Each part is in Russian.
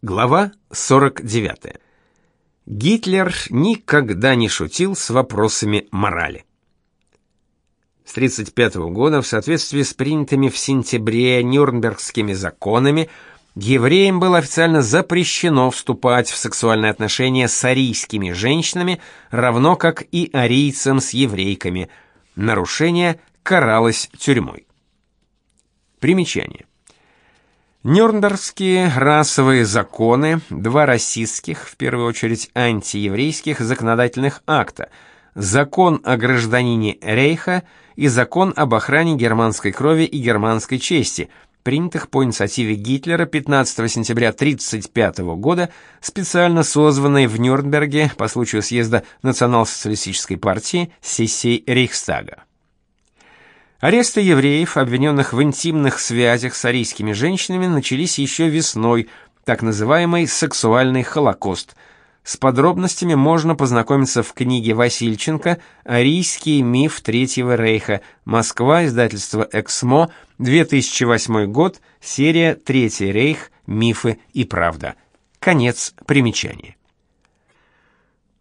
Глава 49. Гитлер никогда не шутил с вопросами морали. С 1935 года в соответствии с принятыми в сентябре Нюрнбергскими законами евреям было официально запрещено вступать в сексуальные отношения с арийскими женщинами, равно как и арийцам с еврейками. Нарушение каралось тюрьмой. Примечание. Нюрнбергские расовые законы, два расистских, в первую очередь антиеврейских законодательных акта: Закон о гражданине Рейха и Закон об охране германской крови и германской чести, принятых по инициативе Гитлера 15 сентября 1935 года, специально созванной в Нюрнберге по случаю съезда Национал-социалистической партии сессии Рейхстага. Аресты евреев, обвиненных в интимных связях с арийскими женщинами, начались еще весной, так называемый сексуальный холокост. С подробностями можно познакомиться в книге Васильченко «Арийский миф Третьего рейха. Москва. Издательство Эксмо. 2008 год. Серия Третий рейх. Мифы и правда». Конец примечания.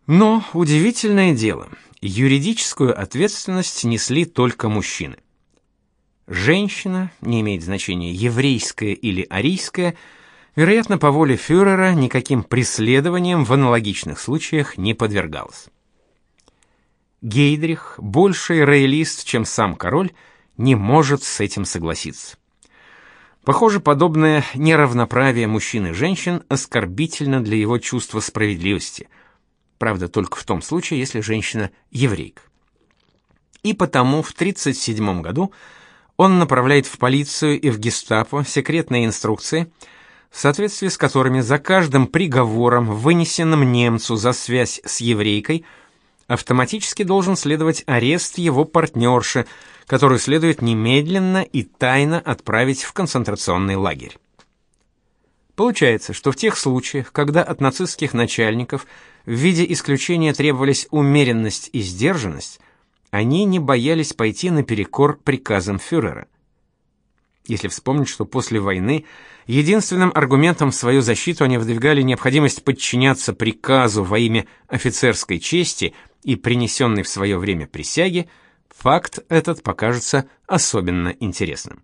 Но удивительное дело, юридическую ответственность несли только мужчины. Женщина, не имеет значения еврейская или арийская, вероятно, по воле фюрера никаким преследованиям в аналогичных случаях не подвергалась. Гейдрих, больший роялист, чем сам король, не может с этим согласиться. Похоже, подобное неравноправие мужчин и женщин оскорбительно для его чувства справедливости. Правда, только в том случае, если женщина еврейка. И потому в 37 году он направляет в полицию и в гестапо секретные инструкции, в соответствии с которыми за каждым приговором, вынесенным немцу за связь с еврейкой, автоматически должен следовать арест его партнерши, которую следует немедленно и тайно отправить в концентрационный лагерь. Получается, что в тех случаях, когда от нацистских начальников в виде исключения требовались умеренность и сдержанность, они не боялись пойти наперекор приказам фюрера. Если вспомнить, что после войны единственным аргументом в свою защиту они выдвигали необходимость подчиняться приказу во имя офицерской чести и принесенной в свое время присяги, факт этот покажется особенно интересным.